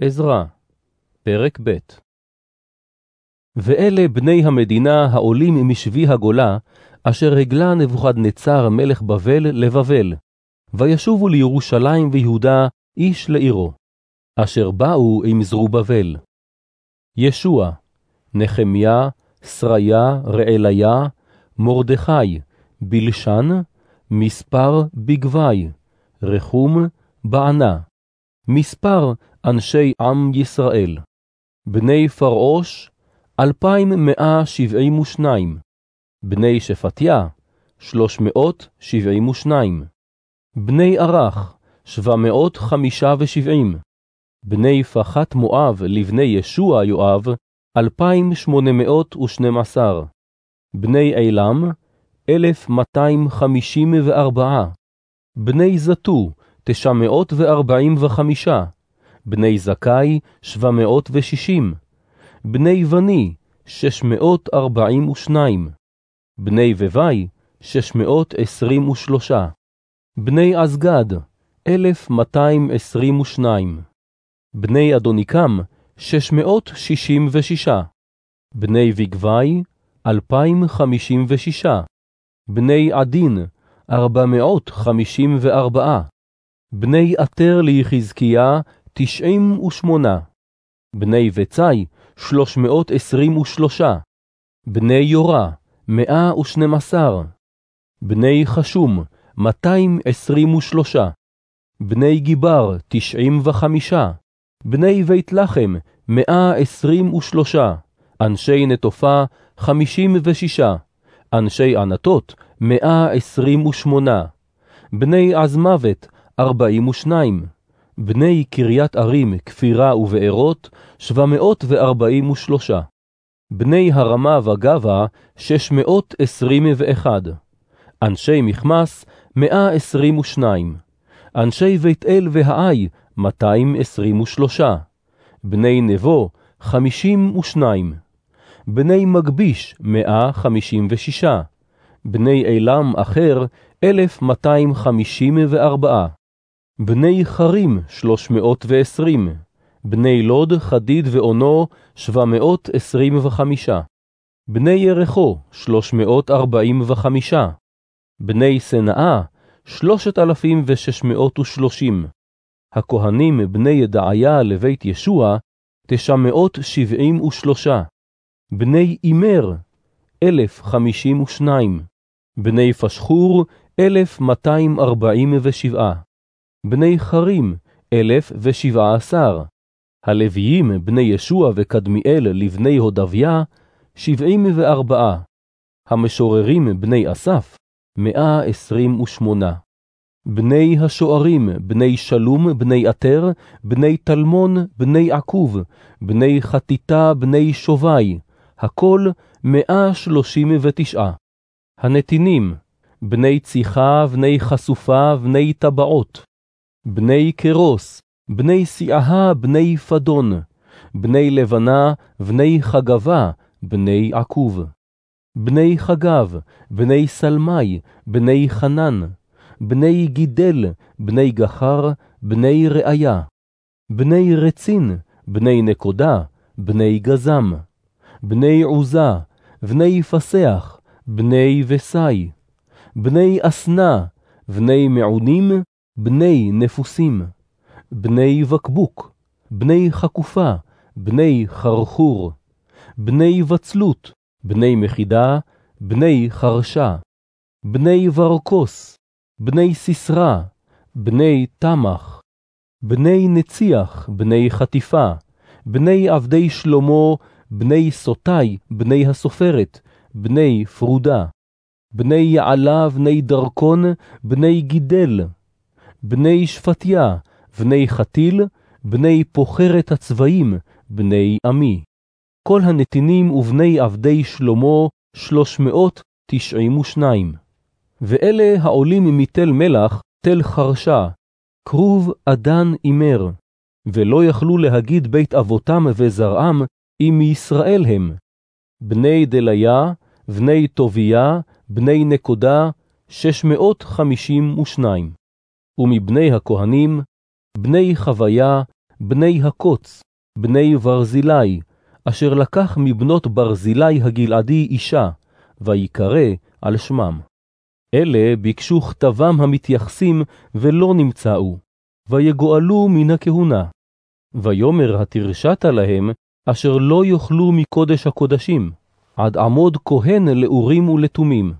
עזרא, פרק ב' ואלה בני המדינה העולים משבי הגולה, אשר הגלה נבוכדנצר מלך בבל לבבל, וישובו לירושלים ויהודה איש לעירו, אשר באו עם זרובבל. ישוע, נחמיה, שריה, רעליה, מרדכי, בלשן, מספר בגבי, רחום, בענה, מספר אנשי עם ישראל, בני פרעוש, אלפיים מאה שבעים ושניים, בני שפטיה, שלוש מאות שבעים ושניים, בני ערך, שבע מאות חמישה ושבעים, בני פחת מואב לבני ישוע יואב, אלפיים שמונה מאות ושנים עשר, בני עילם, אלף מאתיים חמישים וארבעה, בני זתו, תשע מאות וארבעים וחמישה, בני זכאי, שבע מאות ושישים, בני בני, שש מאות ארבעים ושניים, בני עשרים ושלושה, בני עזגד, אלף מאתיים עשרים ושניים, בני אדוניקם, שש מאות שישים ושישה, בני בגבי, אלפיים חמישים ושישה, בני עדין, ארבע מאות חמישים וארבעה, בני עטר ליחזקיה, תשעים ושמונה, בני בצי, שלוש מאות עשרים ושלושה, בני יורה, מאה ושנים עשר, בני חשום, מאתיים עשרים ושלושה, בני גיבר, תשעים וחמישה, בני בית לחם, מאה עשרים ושלושה, אנשי נטופה, חמישים ושישה, אנשי ענתות, מאה עשרים ושמונה, בני עזמוות, ארבעים ושניים, בני קריית ערים, כפירה ובארות, שבע מאות וארבעים ושלושה, בני הרמה וגבה, שש מאות עשרים ואחד, אנשי מכמס, מאה עשרים ושניים, אנשי בית אל והעי, מאתיים עשרים ושלושה, בני נבו, חמישים ושניים, בני מגביש, מאה חמישים ושישה, בני אילם אחר, אלף מאתיים חמישים וארבעה, בני חרים, שלוש מאות ועשרים, בני לוד, חדיד ואונו, שבע מאות עשרים וחמישה, בני ירחו, שלוש מאות ארבעים וחמישה, בני שנאה, שלושת אלפים ושש מאות ושלושים, הכהנים בני ידעיה לבית ישוע, תשע מאות שבעים ושלושה, בני אימר, אלף חמישים ושניים, בני פשחור, אלף מאתיים ארבעים ושבעה, בני חרים, אלף ושבעה עשר, הלוויים בני ישוע וקדמיאל לבני הודביה, שבעים וארבעה, המשוררים בני אסף, מאה עשרים ושמונה. בני השוערים, בני שלום, בני עטר, בני טלמון, בני עקוב, בני חתיתה, בני שובי, הכל מאה שלושים ותשעה. הנתינים, בני ציחה, בני חשופה, בני טבעות, בני קרוס, בני סיעה, בני פדון, בני לבנה, בני חגבה, בני עקוב, בני חגב, בני סלמי, בני חנן, בני גידל, בני גחר, בני ראיה, בני רצין, בני נקודה, בני גזם, בני עוזה, בני פסח, בני וסי, בני אסנה, בני מעונים, בני נפוסים, בני בקבוק, בני חקופה, בני חרחור, בני בצלות, בני מחידה, בני חרשה, בני ורקוס, בני סיסרא, בני תמח, בני נציח, בני חטיפה, בני עבדי שלמה, בני סוטי, בני הסופרת, בני פרודה, בני יעלה, בני דרכון, בני גידל, בני שפטיה, בני חתיל, בני פוחרת הצבעים, בני עמי. כל הנתינים ובני עבדי שלמה, שלוש מאות תשעים ושניים. ואלה העולים מתל מלח, תל חרשה, כרוב אדן אימר, ולא יכלו להגיד בית אבותם וזרעם, אם מישראל הם. בני דליה, בני טוביה, בני נקודה, שש מאות חמישים ושניים. ומבני הכהנים, בני חוויה, בני הקוץ, בני ברזילי, אשר לקח מבנות ברזילי הגלעדי אישה, ויקרא על שמם. אלה ביקשו כתבם המתייחסים ולא נמצאו, ויגואלו מן הכהונה. ויאמר התרשת להם, אשר לא יאכלו מקודש הקודשים, עד עמוד כהן לאורים ולתומים.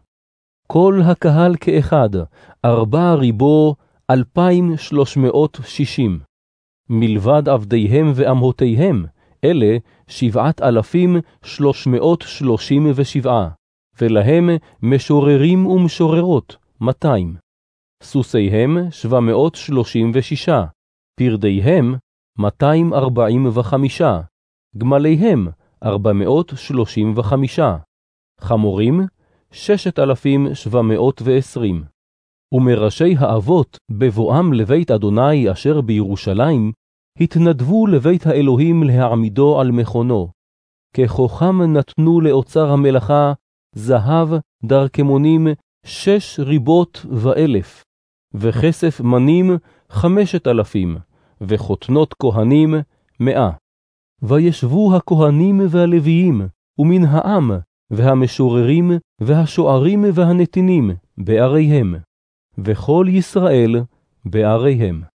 כל הקהל כאחד, ארבע ריבו, 2,360. מלבד עבדיהם ועמהותיהם, אלה שבעת אלפים שלוש מאות שלושים ושבעה, ולהם משוררים ומשוררות, 200. סוסיהם שבע מאות שלושים ושישה, פרדיהם 245, גמליהם 435, חמורים 6,720. ומראשי האבות בבואם לבית אדוני אשר בירושלים, התנדבו לבית האלוהים להעמידו על מכונו. ככוחם נתנו לאוצר המלאכה זהב דרכמונים שש ריבות ואלף, וכסף מנים חמשת אלפים, וחותנות כהנים מאה. וישבו הכהנים והלוויים, ומן העם, והמשוררים, והשוערים והנתינים, בעריהם, וכל ישראל בעריהם.